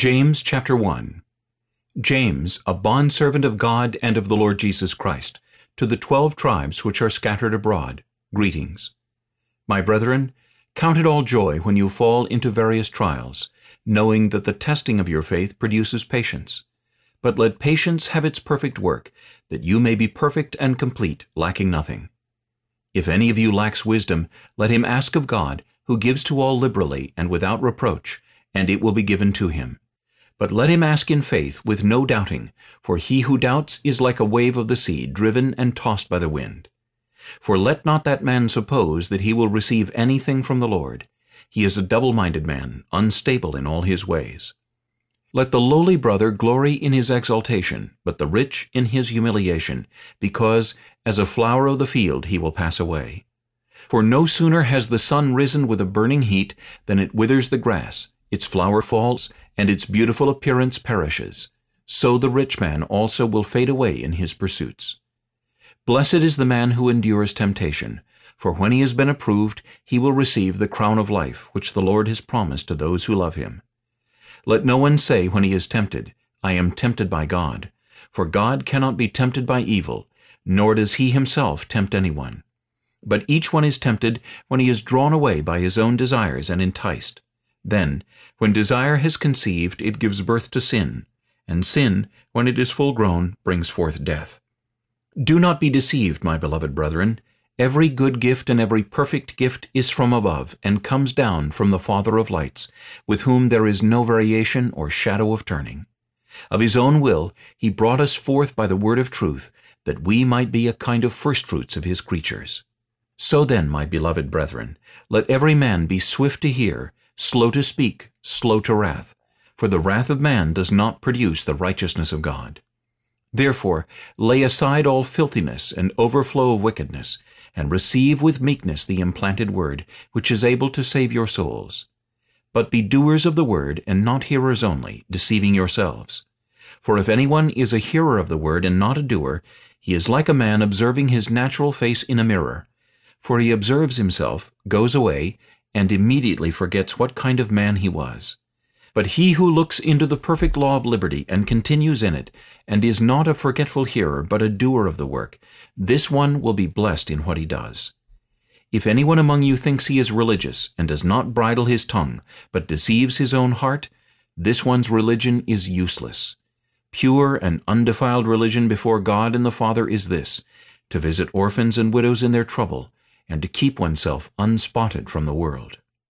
James chapter 1 James, a bondservant of God and of the Lord Jesus Christ, to the twelve tribes which are scattered abroad, greetings. My brethren, count it all joy when you fall into various trials, knowing that the testing of your faith produces patience. But let patience have its perfect work, that you may be perfect and complete, lacking nothing. If any of you lacks wisdom, let him ask of God, who gives to all liberally and without reproach, and it will be given to him. But let him ask in faith, with no doubting, for he who doubts is like a wave of the sea, driven and tossed by the wind. For let not that man suppose that he will receive anything from the Lord. He is a double-minded man, unstable in all his ways. Let the lowly brother glory in his exaltation, but the rich in his humiliation, because, as a flower of the field, he will pass away. For no sooner has the sun risen with a burning heat than it withers the grass, its flower falls, and its beautiful appearance perishes. So the rich man also will fade away in his pursuits. Blessed is the man who endures temptation, for when he has been approved, he will receive the crown of life which the Lord has promised to those who love him. Let no one say when he is tempted, I am tempted by God. For God cannot be tempted by evil, nor does he himself tempt anyone. But each one is tempted when he is drawn away by his own desires and enticed. Then, when desire has conceived, it gives birth to sin, and sin, when it is full grown, brings forth death. Do not be deceived, my beloved brethren. Every good gift and every perfect gift is from above, and comes down from the Father of lights, with whom there is no variation or shadow of turning. Of his own will he brought us forth by the word of truth, that we might be a kind of firstfruits of his creatures. So then, my beloved brethren, let every man be swift to hear, slow to speak, slow to wrath, for the wrath of man does not produce the righteousness of God. Therefore lay aside all filthiness and overflow of wickedness, and receive with meekness the implanted word, which is able to save your souls. But be doers of the word, and not hearers only, deceiving yourselves. For if anyone is a hearer of the word and not a doer, he is like a man observing his natural face in a mirror. For he observes himself, goes away, and immediately forgets what kind of man he was. But he who looks into the perfect law of liberty and continues in it, and is not a forgetful hearer, but a doer of the work, this one will be blessed in what he does. If anyone among you thinks he is religious, and does not bridle his tongue, but deceives his own heart, this one's religion is useless. Pure and undefiled religion before God and the Father is this, to visit orphans and widows in their trouble, and to keep oneself unspotted from the world.